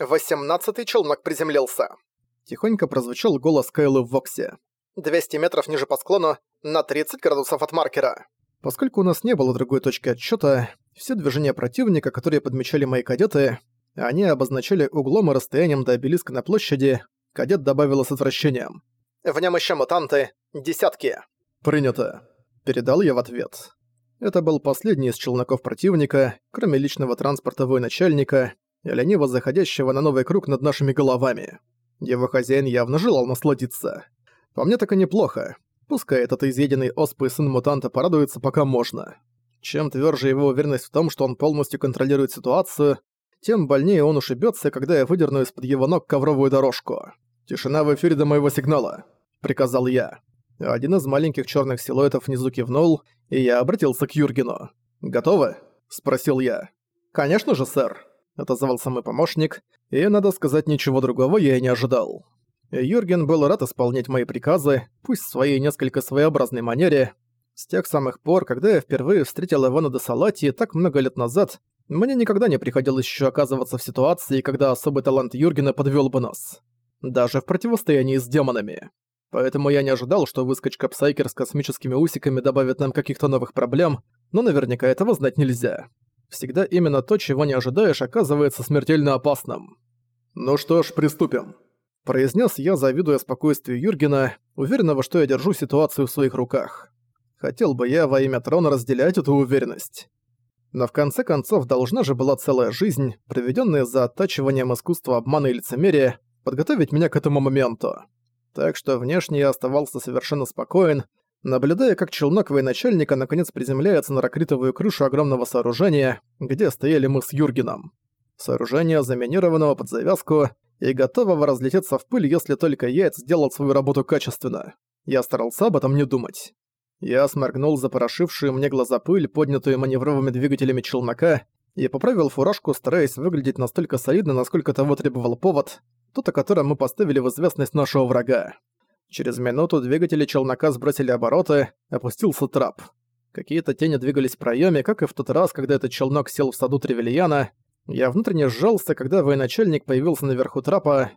Восемнадцатый челнок приземлился. Тихонько прозвучал голос Кайлы в Воксе. 200 метров ниже по склону, на 30 градусов от маркера. Поскольку у нас не было другой точки отсчёта, все движения противника, которые подмечали мои кадеты, они обозначали углом и расстоянием до обелиска на площади, кадет добавила с отвращением. «В нем еще мутанты. Десятки». «Принято», — передал я в ответ. Это был последний из челноков противника, кроме личного транспорта военачальника лениво заходящего на новый круг над нашими головами. Его хозяин явно желал насладиться. По мне так и неплохо. Пускай этот изъеденный оспой сын мутанта порадуется пока можно. Чем тверже его уверенность в том, что он полностью контролирует ситуацию, тем больнее он ушибется, когда я выдерну из-под его ног ковровую дорожку. «Тишина в эфире до моего сигнала», — приказал я. Один из маленьких черных силуэтов внизу кивнул, и я обратился к Юргену. «Готовы?» – спросил я. «Конечно же, сэр», – отозвался мой помощник, и, надо сказать, ничего другого я и не ожидал. Юрген был рад исполнять мои приказы, пусть в своей несколько своеобразной манере. С тех самых пор, когда я впервые встретил Ивана де Салати так много лет назад, мне никогда не приходилось еще оказываться в ситуации, когда особый талант Юргена подвел бы нас. Даже в противостоянии с демонами. Поэтому я не ожидал, что выскочка псайкер с космическими усиками добавит нам каких-то новых проблем, но наверняка этого знать нельзя. Всегда именно то, чего не ожидаешь, оказывается смертельно опасным. «Ну что ж, приступим», – произнес я, завидуя спокойствию Юргена, уверенного, что я держу ситуацию в своих руках. Хотел бы я во имя трона разделять эту уверенность. Но в конце концов должна же была целая жизнь, проведенная за оттачиванием искусства обмана и лицемерия, подготовить меня к этому моменту так что внешне я оставался совершенно спокоен, наблюдая, как челнок военачальника наконец приземляется на ракритовую крышу огромного сооружения, где стояли мы с Юргеном. Сооружение заминированного под завязку и готового разлететься в пыль, если только яйц сделал свою работу качественно. Я старался об этом не думать. Я сморгнул запорошившую мне глаза пыль, поднятую маневровыми двигателями челнока, и поправил фуражку, стараясь выглядеть настолько солидно, насколько того требовал повод, тот, о котором мы поставили в известность нашего врага. Через минуту двигатели челнока сбросили обороты, опустился трап. Какие-то тени двигались в проёме, как и в тот раз, когда этот челнок сел в саду Тревельяна. Я внутренне сжался, когда военачальник появился наверху трапа.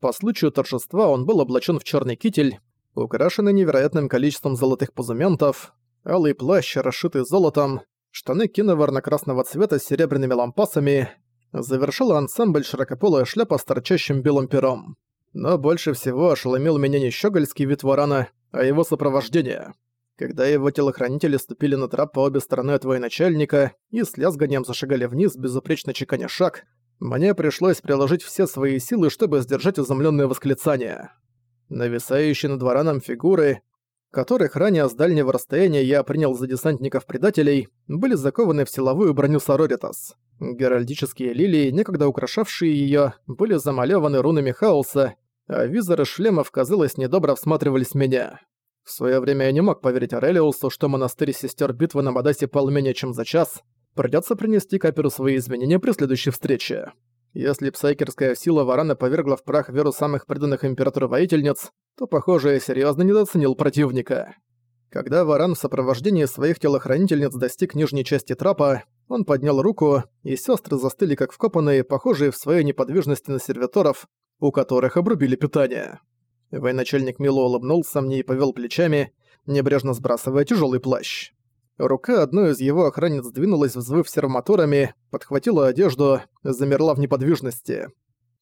По случаю торжества он был облачен в черный китель, украшенный невероятным количеством золотых позументов, алый плащ, расшитый золотом, штаны киноварно-красного цвета с серебряными лампасами, завершила ансамбль широкополая шляпа с торчащим белым пером. Но больше всего ошеломил меня не щегольский вид варана, а его сопровождение. Когда его телохранители ступили на трап по обе стороны от военачальника и с лязганием зашагали вниз, безупречно чеканя шаг, мне пришлось приложить все свои силы, чтобы сдержать изумленное восклицание. Нависающие над вараном фигуры, которых ранее с дальнего расстояния я принял за десантников-предателей, были закованы в силовую броню Сороритас. Геральдические лилии, некогда украшавшие её, были замалёваны рунами хаоса, а визоры шлемов, казалось, недобро всматривались в меня. В своё время я не мог поверить Арелиусу, что монастырь сестер битвы на Мадасе пал менее чем за час. Придётся принести Каперу свои извинения при следующей встрече. Если псайкерская сила Варана повергла в прах веру самых преданных императору воительниц, то, похоже, я серьёзно недооценил противника. Когда Варан в сопровождении своих телохранительниц достиг нижней части трапа, он поднял руку, и сестры застыли как вкопанные, похожие в своей неподвижности на сервиторов, у которых обрубили питание. Военачальник мило улыбнулся мне и повел плечами, небрежно сбрасывая тяжелый плащ. Рука одной из его охранниц двинулась, взвыв сервомоторами, подхватила одежду, замерла в неподвижности.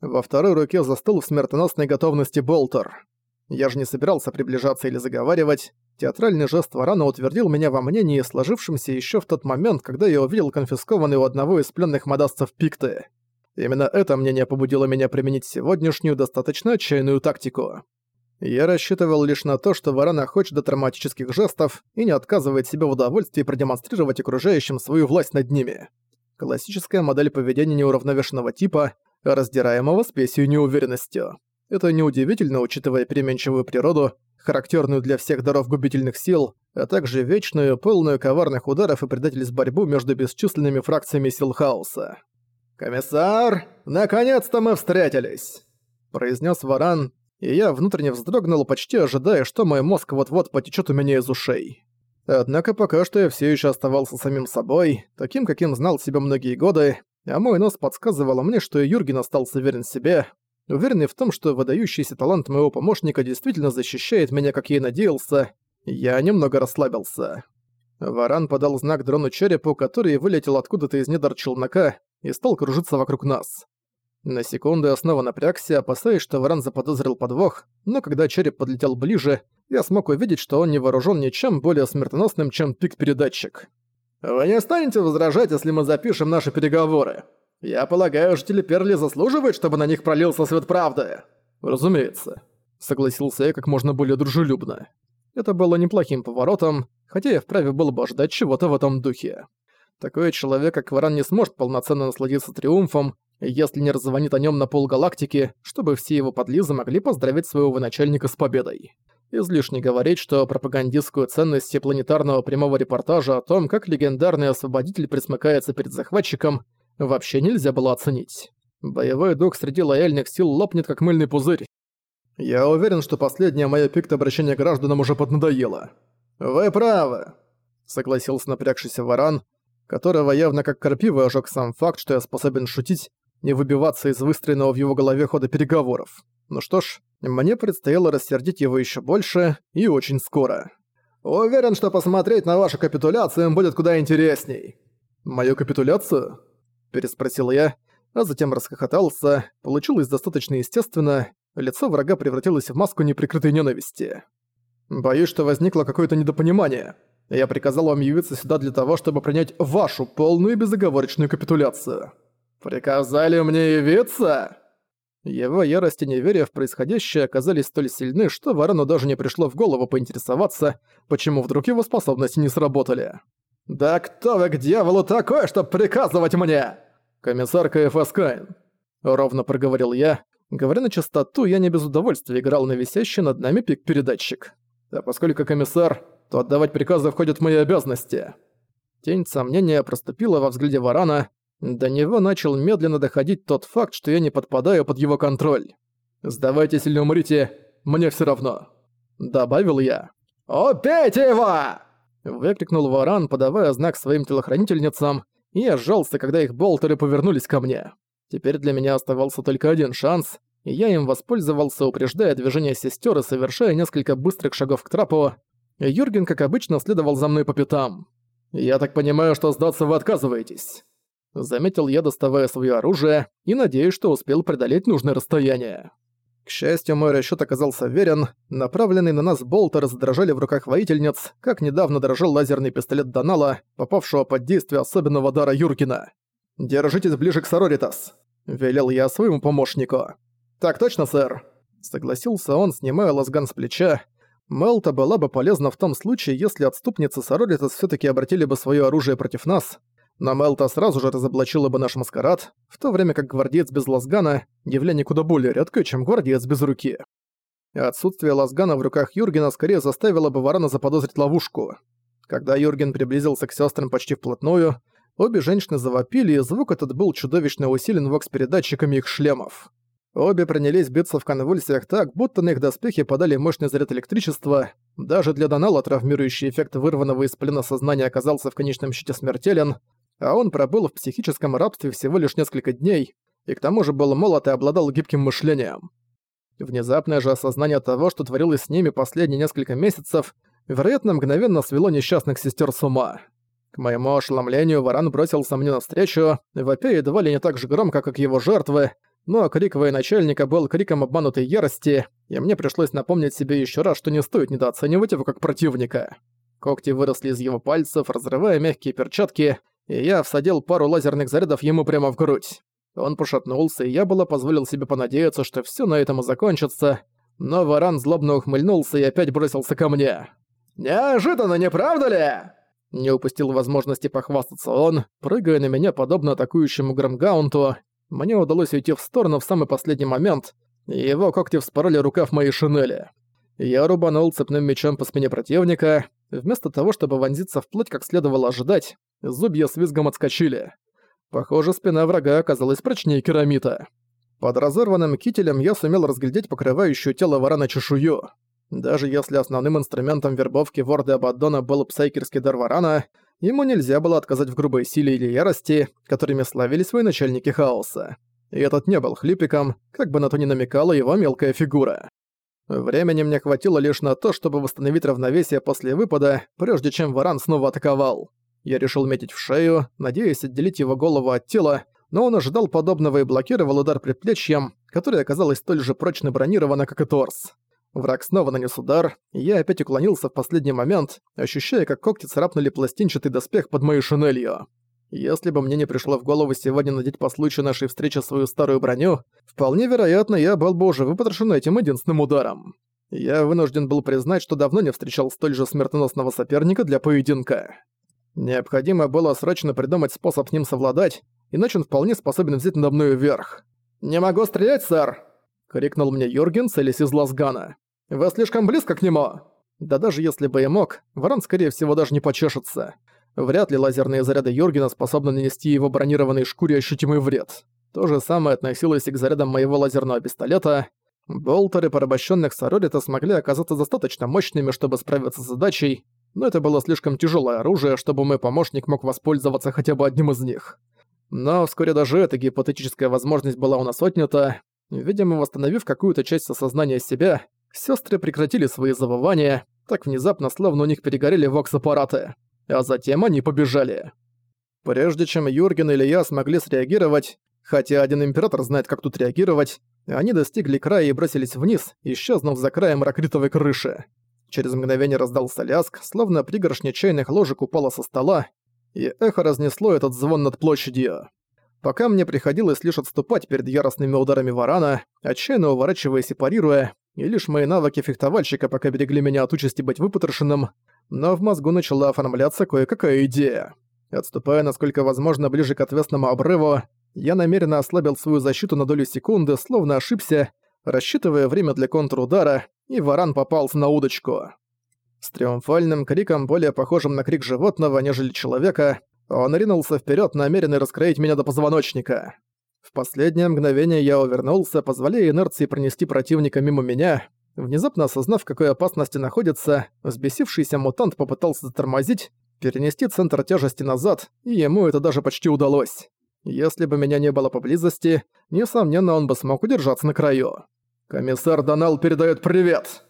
Во второй руке застыл в смертоносной готовности болтер. Я же не собирался приближаться или заговаривать. Театральный жест Варана утвердил меня во мнении, сложившемся еще в тот момент, когда я увидел конфискованный у одного из пленных модастцев пикты. Именно это мнение побудило меня применить сегодняшнюю достаточно отчаянную тактику. Я рассчитывал лишь на то, что Варана хочет до травматических жестов и не отказывает себе в удовольствии продемонстрировать окружающим свою власть над ними. Классическая модель поведения неуравновешенного типа, раздираемого спесью неуверенностью. Это неудивительно, учитывая переменчивую природу, характерную для всех даров губительных сил, а также вечную, полную коварных ударов и предательств борьбу между бесчисленными фракциями сил хаоса. «Комиссар, наконец-то мы встретились!» произнес Варан, и я внутренне вздрогнул, почти ожидая, что мой мозг вот-вот потечет у меня из ушей. Однако пока что я все еще оставался самим собой, таким, каким знал себя многие годы, а мой нос подсказывал мне, что Юрген остался верен себе, уверенный в том, что выдающийся талант моего помощника действительно защищает меня, как я и надеялся, я немного расслабился. Варан подал знак дрону черепу, который вылетел откуда-то из недр челнока и стал кружиться вокруг нас. На секунду я снова напрягся, опасаясь, что Варан заподозрил подвох, но когда череп подлетел ближе, я смог увидеть, что он не вооружен ничем более смертоносным, чем пик-передатчик. «Вы не станете возражать, если мы запишем наши переговоры? Я полагаю, жители Перли заслуживают, чтобы на них пролился свет правды?» «Разумеется», — согласился я как можно более дружелюбно. Это было неплохим поворотом, хотя я вправе был бы ожидать чего-то в этом духе. Такой человек, как Варан, не сможет полноценно насладиться триумфом, если не раззвонит о нем на полгалактики, чтобы все его подлизы могли поздравить своего начальника с победой. Излишне говорить, что пропагандистскую ценность всепланетарного прямого репортажа о том, как легендарный освободитель присмыкается перед захватчиком, вообще нельзя было оценить. Боевой дух среди лояльных сил лопнет как мыльный пузырь. Я уверен, что последнее моё пикт обращения к гражданам уже поднадоело. «Вы правы», — согласился напрягшийся варан, которого явно как крапива ожег сам факт, что я способен шутить, не выбиваться из выстроенного в его голове хода переговоров. Ну что ж, мне предстояло рассердить его еще больше и очень скоро. «Уверен, что посмотреть на вашу капитуляцию им будет куда интересней». «Мою капитуляцию?» – переспросил я, а затем расхохотался, получилось достаточно естественно, лицо врага превратилось в маску неприкрытой ненависти. «Боюсь, что возникло какое-то недопонимание. Я приказал вам явиться сюда для того, чтобы принять вашу полную и безоговорочную капитуляцию». «Приказали мне явиться?» Его ярость и неверие в происходящее оказались столь сильны, что Ворону даже не пришло в голову поинтересоваться, почему вдруг его способности не сработали. «Да кто вы к дьяволу такой, чтобы приказывать мне?» «Комиссар КФС Кайн», — ровно проговорил я. Говоря на чистоту, я не без удовольствия играл на висящий над нами пик-передатчик. А поскольку комиссар, то отдавать приказы входит в мои обязанности. Тень сомнения проступила во взгляде Варана, до него начал медленно доходить тот факт, что я не подпадаю под его контроль. «Сдавайтесь или умрите, мне все равно», — добавил я. «Убейте его!» — выкрикнул Варан, подавая знак своим телохранительницам, и я сжался, когда их болтеры повернулись ко мне. Теперь для меня оставался только один шанс, и я им воспользовался, упреждая движение сестер и совершая несколько быстрых шагов к трапу. Юрген, как обычно, следовал за мной по пятам. «Я так понимаю, что сдаться вы отказываетесь?» Заметил я, доставая свое оружие, и надеюсь, что успел преодолеть нужное расстояние. К счастью, мой расчёт оказался верен. Направленные на нас болты раздрожали в руках воительниц, как недавно дрожал лазерный пистолет Донала, попавшего под действие особенного дара Юркина. «Держитесь ближе к Сороритас», — велел я своему помощнику. «Так точно, сэр», — согласился он, снимая лазган с плеча. Мелта была бы полезна в том случае, если отступницы Сороритас всё-таки обратили бы своё оружие против нас, но Мелта сразу же разоблачила бы наш маскарад, в то время как гвардеец без лазгана – явление куда более редкое, чем гвардеец без руки. Отсутствие лазгана в руках Юргена скорее заставило бы Варана заподозрить ловушку. Когда Юрген приблизился к сестрам почти вплотную, обе женщины завопили, и звук этот был чудовищно усилен вокс-передатчиками их шлемов. Обе принялись биться в конвульсиях так, будто на их доспехи подали мощный заряд электричества. Даже для Донала травмирующий эффект вырванного из плена сознания оказался в конечном счете смертелен, а он пробыл в психическом рабстве всего лишь несколько дней, и к тому же был молод и обладал гибким мышлением. Внезапное же осознание того, что творилось с ними последние несколько месяцев, вероятно, мгновенно свело несчастных сестер с ума. К моему ошеломлению, Варан бросился мне навстречу, вопя едва ли не так же громко, как его жертвы, но крик военачальника был криком обманутой ярости, и мне пришлось напомнить себе еще раз, что не стоит недооценивать его как противника. Когти выросли из его пальцев, разрывая мягкие перчатки, и я всадил пару лазерных зарядов ему прямо в грудь. Он пошатнулся, и я было позволил себе понадеяться, что всё на этом и закончится, но варан злобно ухмыльнулся и опять бросился ко мне. «Неожиданно, не правда ли?» Не упустил возможности похвастаться он, прыгая на меня подобно атакующему Грамгаунту. Мне удалось уйти в сторону в самый последний момент, и его когти вспороли рукав моей шинели. Я рубанул цепным мечом по спине противника. Вместо того, чтобы вонзиться в плоть, как следовало ожидать, зубья с визгом отскочили. Похоже, спина врага оказалась прочнее керамита. Под разорванным кителем я сумел разглядеть покрывающую тело варана чешую. Даже если основным инструментом вербовки Ворда Абаддона был псайкерский дар варана, ему нельзя было отказать в грубой силе или ярости, которыми славились свои начальники хаоса. И этот не был хлипиком, как бы на то ни намекала его мелкая фигура. Времени мне хватило лишь на то, чтобы восстановить равновесие после выпада, прежде чем варан снова атаковал. Я решил метить в шею, надеясь отделить его голову от тела, но он ожидал подобного и блокировал удар предплечьем, которое оказалось столь же прочно бронировано, как и торс. Враг снова нанес удар, и я опять уклонился в последний момент, ощущая, как когти царапнули пластинчатый доспех под моей шинелью. Если бы мне не пришло в голову сегодня надеть по случаю нашей встречи свою старую броню, вполне вероятно, я был бы уже выпотрошен этим единственным ударом. Я вынужден был признать, что давно не встречал столь же смертоносного соперника для поединка. Необходимо было срочно придумать способ с ним совладать, иначе он вполне способен взять надо мною вверх. «Не могу стрелять, сэр!» — крикнул мне Юрген, целясь из лазгана. «Вы слишком близко к нему!» Да даже если бы и мог, варан, скорее всего, даже не почешется. Вряд ли лазерные заряды Юргена способны нанести его бронированной шкуре ощутимый вред. То же самое относилось и к зарядам моего лазерного пистолета. Болтеры порабощенных Соролита смогли оказаться достаточно мощными, чтобы справиться с задачей, но это было слишком тяжелое оружие, чтобы мой помощник мог воспользоваться хотя бы одним из них. Но вскоре даже эта гипотетическая возможность была у нас отнята. Видимо, восстановив какую-то часть осознания себя, сестры прекратили свои завывания, так внезапно, словно у них перегорели вокс-аппараты. А затем они побежали. Прежде чем Юрген или я смогли среагировать, хотя один император знает, как тут реагировать, они достигли края и бросились вниз, исчезнув за краем ракритовой крыши. Через мгновение раздался ляск, словно пригоршня чайных ложек упала со стола, и эхо разнесло этот звон над площадью. Пока мне приходилось лишь отступать перед яростными ударами варана, отчаянно уворачиваясь и парируя, и лишь мои навыки фехтовальщика пока берегли меня от участи быть выпотрошенным, но в мозгу начала оформляться кое-какая идея. Отступая насколько возможно ближе к отвесному обрыву, я намеренно ослабил свою защиту на долю секунды, словно ошибся, рассчитывая время для контрудара, и варан попался на удочку. С триумфальным криком, более похожим на крик животного, нежели человека, он ринулся вперед, намеренный раскроить меня до позвоночника. В последнее мгновение я увернулся, позволяя инерции пронести противника мимо меня. Внезапно осознав, в какой опасности находится, взбесившийся мутант попытался затормозить, перенести центр тяжести назад, и ему это даже почти удалось. Если бы меня не было поблизости, несомненно, он бы смог удержаться на краю. «Комиссар Донал передает привет!»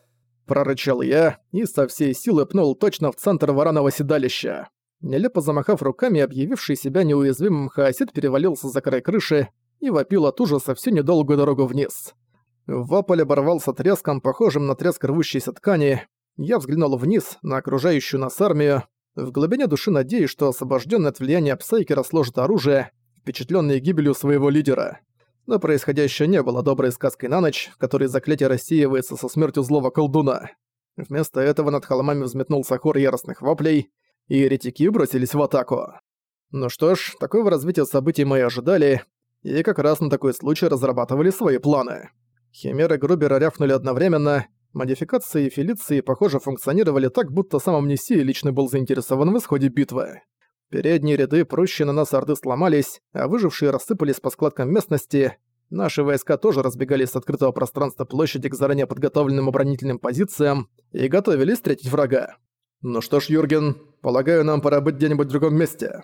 Прорычал я и со всей силы пнул точно в центр вараного седалища. Нелепо замахав руками, объявивший себя неуязвимым хаосит перевалился за край крыши и вопил от ужаса всю недолгую дорогу вниз. Вопль оборвался треском, похожим на треск рвущейся ткани. Я взглянул вниз, на окружающую нас армию, в глубине души надеясь, что освобожденный от влияния Псайкера сложит оружие, впечатленный гибелью своего лидера но происходящее не было доброй сказкой на ночь, в которой заклятие рассеивается со смертью злого колдуна. Вместо этого над холмами взметнулся хор яростных воплей, и еретики бросились в атаку. Ну что ж, такого развития событий мы и ожидали, и как раз на такой случай разрабатывали свои планы. Химеры Грубера рявкнули одновременно, модификации и Фелиции, похоже, функционировали так, будто сам Амнисия лично был заинтересован в исходе битвы. Передние ряды, прущие на нас орды, сломались, а выжившие рассыпались по складкам местности. Наши войска тоже разбегались с открытого пространства площади к заранее подготовленным оборонительным позициям и готовились встретить врага. «Ну что ж, Юрген, полагаю, нам пора быть где-нибудь в другом месте»,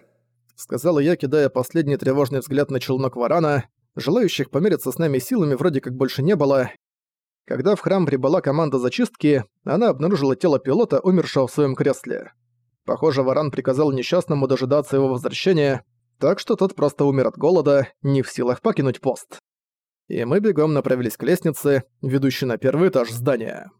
сказала я, кидая последний тревожный взгляд на челнок Варана. Желающих помериться с нами силами вроде как больше не было. Когда в храм прибыла команда зачистки, она обнаружила тело пилота, умершего в своем кресле. Похоже, Варан приказал несчастному дожидаться его возвращения, так что тот просто умер от голода, не в силах покинуть пост. И мы бегом направились к лестнице, ведущей на первый этаж здания.